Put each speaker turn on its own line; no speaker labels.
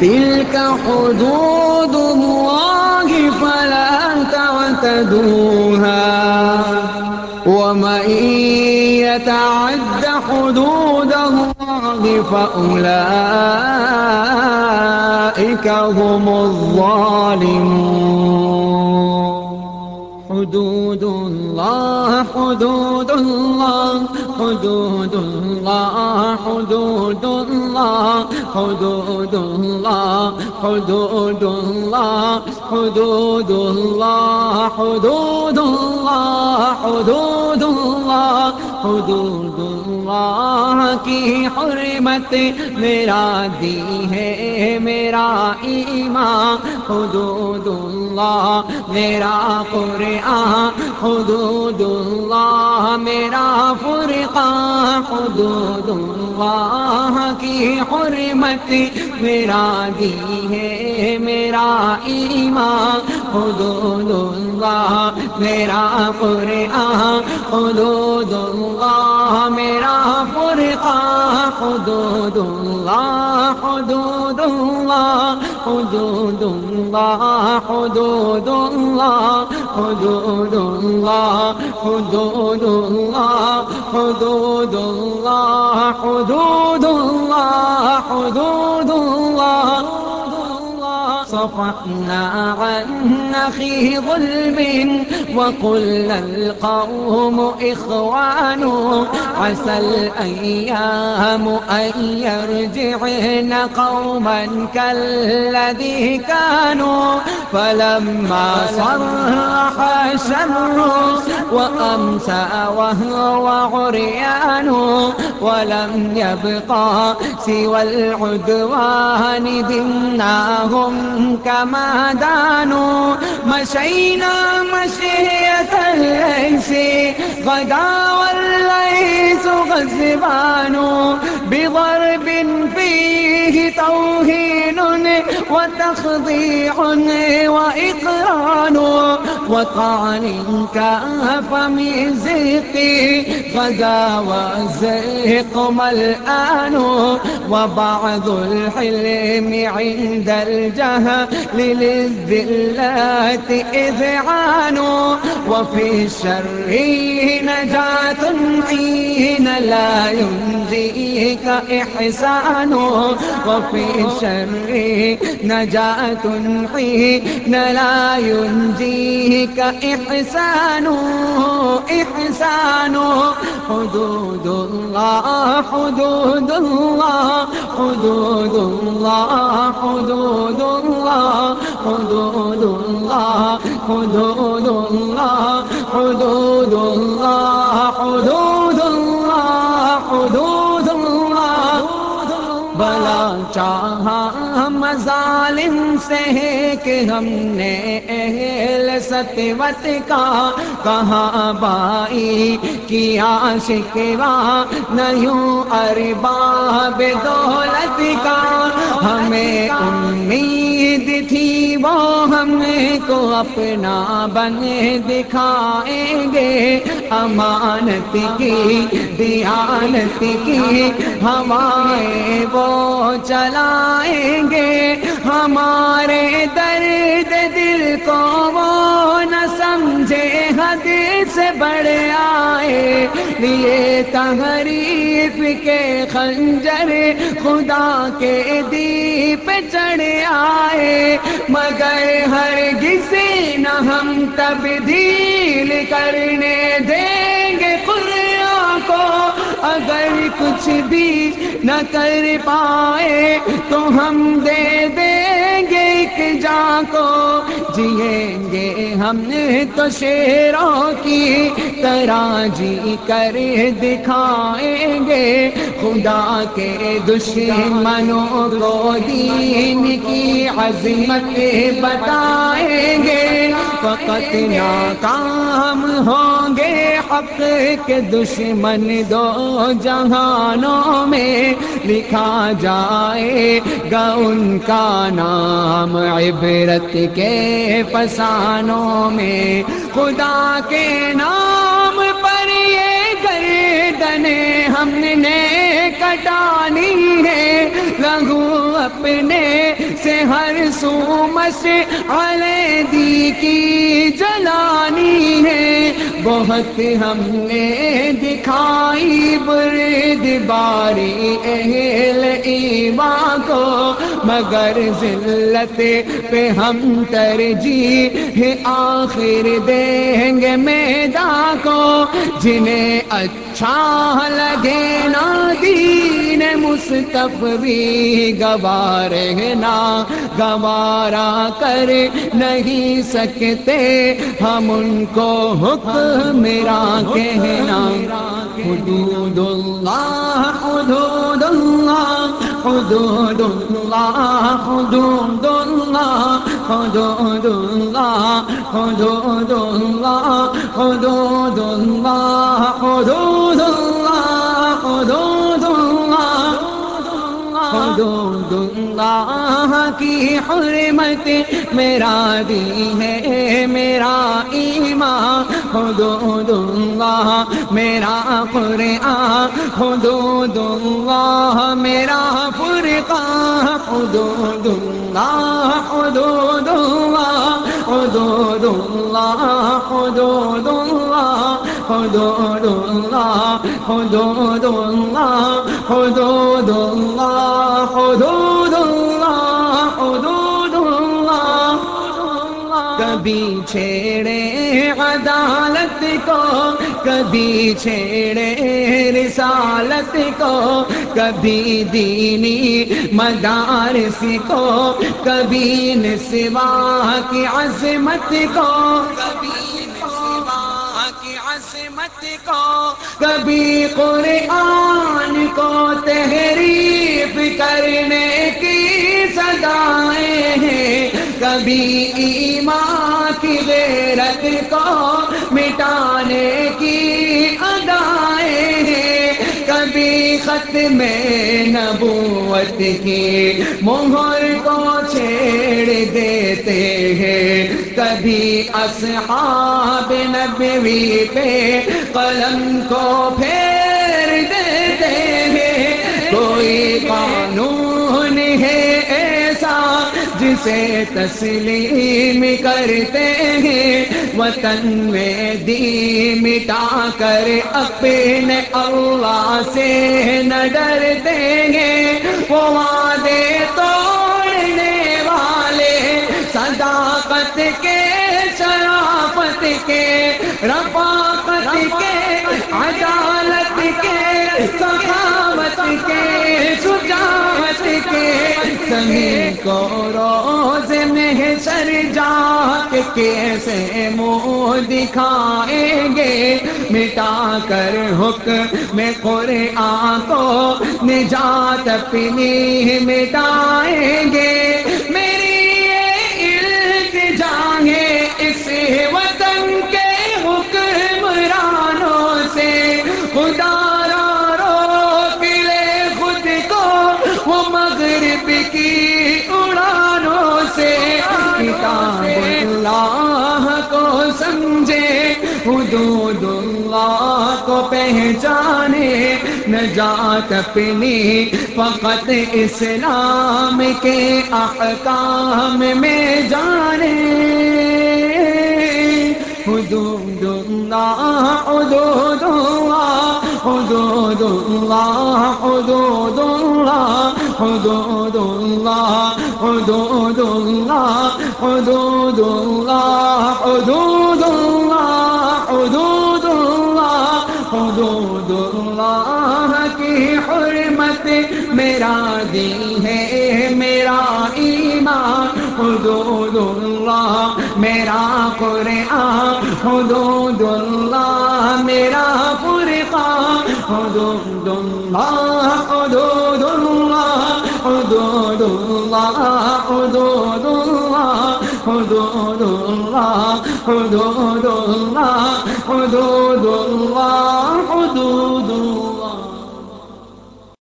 تلك حدود الله فلا تعتدوها ومن يتعد حدود الله فأولئك هم الظالمون حدود الله حدود الله. حدود الله حدود الله حدود الله حدود الله حدود الله حدود الله حدود الله حدود اللہ کی حرمت میرا دی ہے، میرا ایمان۔ حدود اللہ، میرا قرآن۔ حدود اللہ، میرا فرقان۔ حدود اللہ کی حرمت میرا دی ہے، میرا ایمان۔ حدود اللہ میرا قرآن حدود اللہ میرا فرقان حدود اللہ حدود اللہ حدود اللہ حدود اللہ حدود اللہ حدود اللہ حدود اللہ حدود اللہ حدود اللہ صفحنا عن أخي ظلم وقل القوم إخوان عسى الأيام أن يرجعن قوما كالذي كانوا فلما صرح الشر وأمسى وهو عريان ولم يبقى سوى العدوان دمناهم كما دانوا مشينا مشية الليس غدا والليس غزبان بضرب فيه توهين وتخضيع وإقران. وطعن كاف مزقي غدا وزيق ملآن. وبعض الحلم عند الجهل للذلات إذعان. وفي الشر نجاة حين لا ينجيك إحسان. وفي الشر نجاة حين لا ينجيك إحسان. إحسان. حدود الله حدود الله حدود الله حدود الله حدود الله حدود الله حدود الله. بلا چاہا مظالم سے کہ ہم نے اہل ستوت کا کہاں بائی کیا شکوا نیوں ارباب دولت کا ہمیں امید تھی، وہ ہم کو اپنا بن دکھائیں گے۔ امانت کی، دیانت کی، ہمارے وہ چلائیں گے۔ ہمارے درد دل کو وہ نہ سمجھے حد سے بڑے آئے۔ لیے تحریف کے خنجر خدا کے دیپ چڑھ آئے۔ مگر ہر کسی نہ ہم تبدیل کرنے دیں گے قرآن کو۔ اگر کچھ بھی نہ کر پائے تو ہم دے دیں ایک جا کو جیئیں گے ہم نے تو شیروں کی طرح جی کر دکھائیں گے۔ خدا کے دشمنوں کو دین کی عظمت بتائیں گے۔ فقط ناکام ہوں گے حق کے دشمن دو جہانوں میں لکھا جائے گا ان کا نام عبرت کے فسانوں میں۔ خدا کے نام پر یہ گردن ہم نے کٹانی ہے لگو اپنے سے ہر سو مس کی جلانی ہے۔ بہت ہم نے دکھائی برد باری اہل ایمان کو، مگر ذلت پہ ہم ترجیح آخر دیں گے میدا کو۔ جنہیں اچھا لگے نا دین مصطفی گوارے نا گوارا کر نہیں سکتے۔ ہم ان کو حکم میرا کہنا۔ حدود اللہ حدود اللہ حدود اللہ حدود اللہ حدود اللہ حدود اللہ حدود اللہ، حدود اللہ کی حرمت میرا دین ہے میرا ایمان خود دوں گا میرا قرآن خود دوں گا میرا فرقان خود دوں گا خود دوں گا خود دوں گا خود دوں گا خود دوں گا خود دوں گا خود دوں گا خود کبھی چھیڑے عدالت کو، کبھی چھیڑے رسالت کو، کبھی دینی مدارس کو، کبھی نسوا کی عظمت کو، کبھی کی عظمت کو، کبھی قرآن کو تحریف کرنے کی سدائیں ہیں۔ کبھی ایمان کی غیرت کو مٹانے کی ادائیں ہیں۔ کبھی ختم نبوت کی مہر کو چھیڑ دیتے ہیں۔ کبھی اصحاب نبوی پہ قلم کو پھیر دیتے ہیں۔ کوئی قانون جسے تسلیم کرتے ہیں۔ وطن میں دی مٹا کر اپنے اللہ سے نہ ڈرتے ہیں۔ وہ وعدے توڑنے والے صداقت کے، شرافت کے، رفاقت کے کے کو روز میں سر جا کے کیسے منہ دکھائیں گے؟ مٹا کر حکم میں قرآن کو نجات اپنی مٹائیں گے۔ کی اڑانوں سے کتاب اللہ کو سمجھے، حدود اللہ کو پہچانے، نجات اپنی فقط اسلام کے احکام میں جانے۔ حدود اللہ حدود اللہ حدود اللہ حدود اللہ، حدود اللہ حدود اللہ حدود اللہ حدود اللہ حدود اللہ حدود اللہ کی حرمت میرا دی ہے میرا ایمان حدود اللہ میرا قرآن حدود اللہ میرا فرقان حدود اللہ حدود حدود اللہ حدود اللہ حدود اللہ حدود اللہ حدود